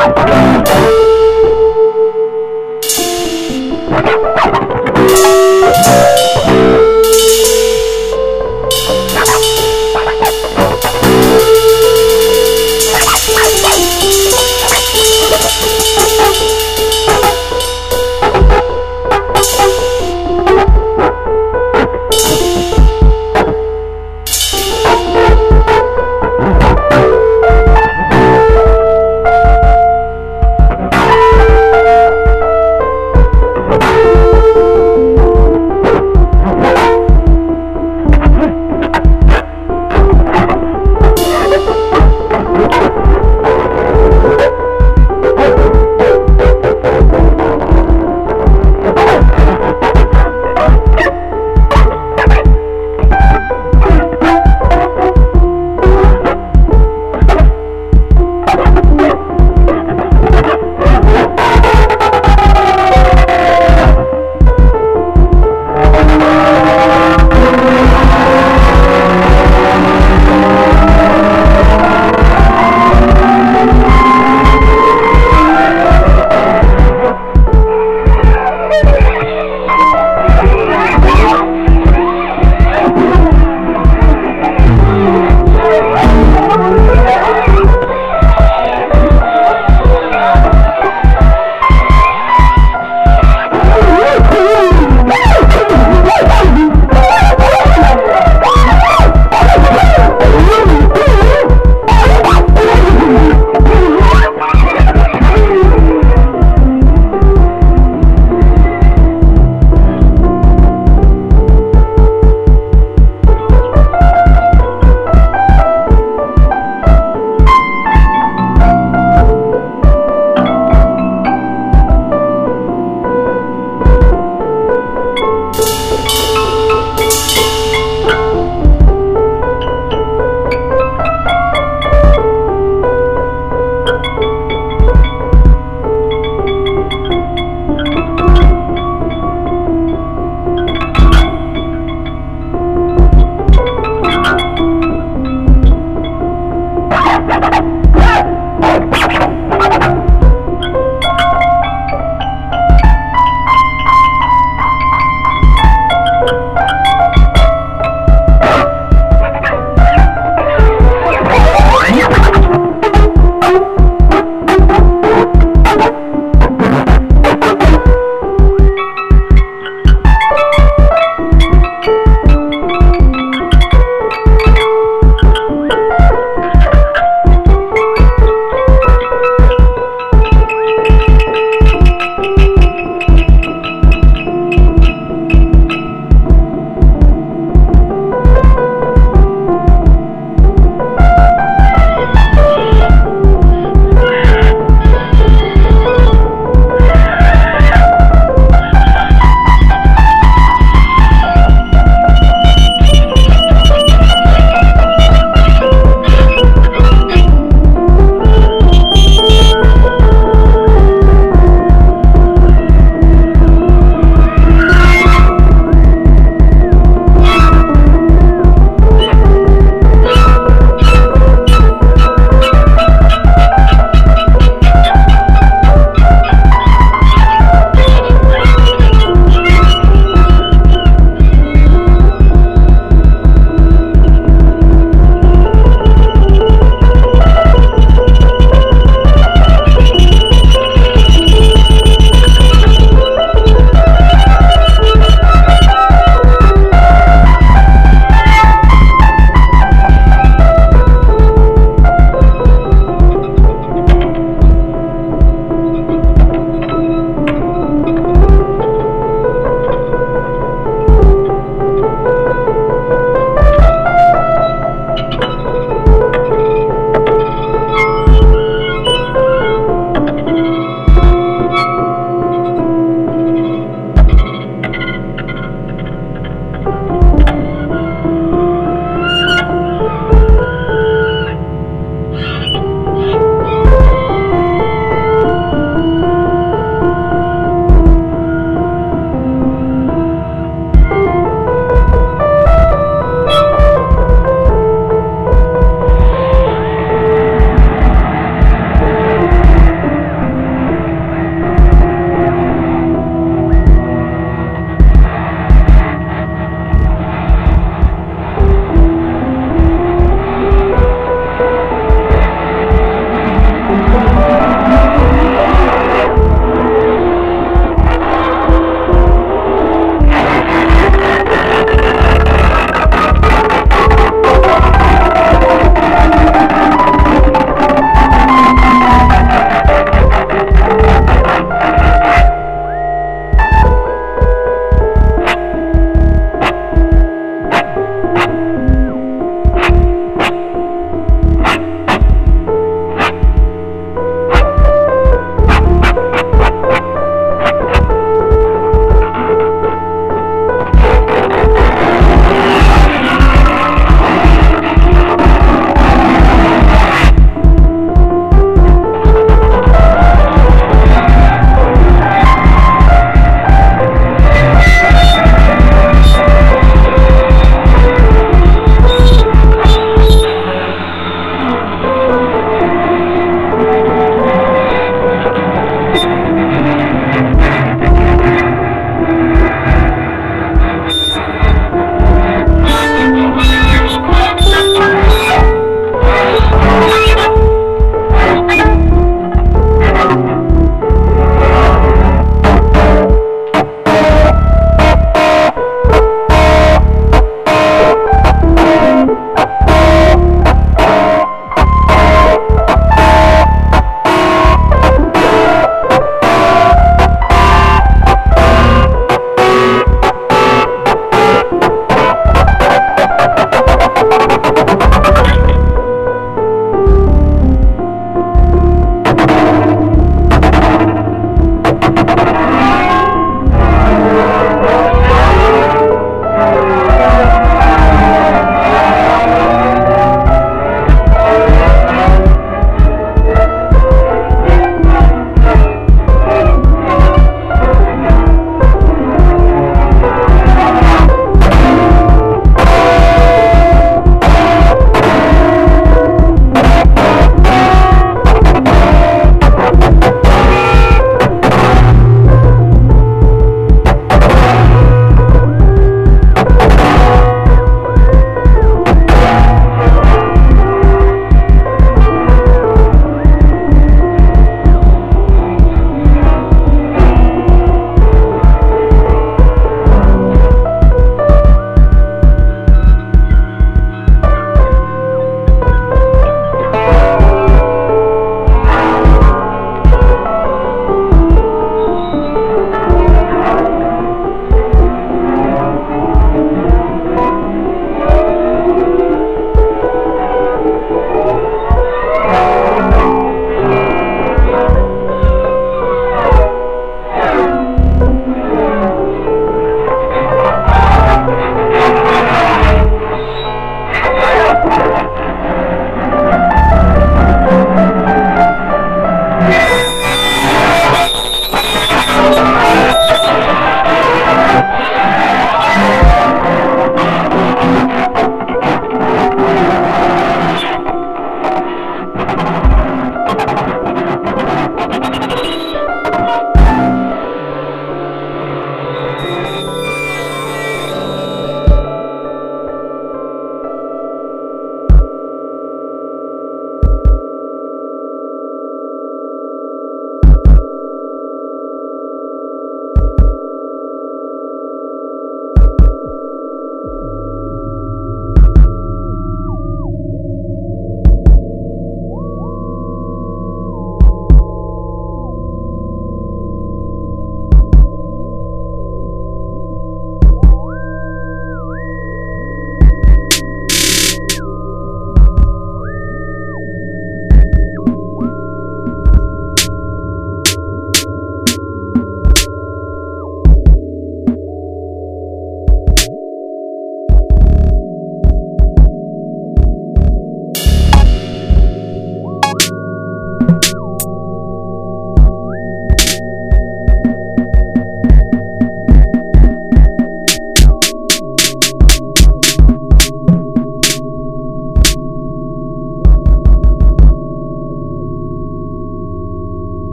Okay.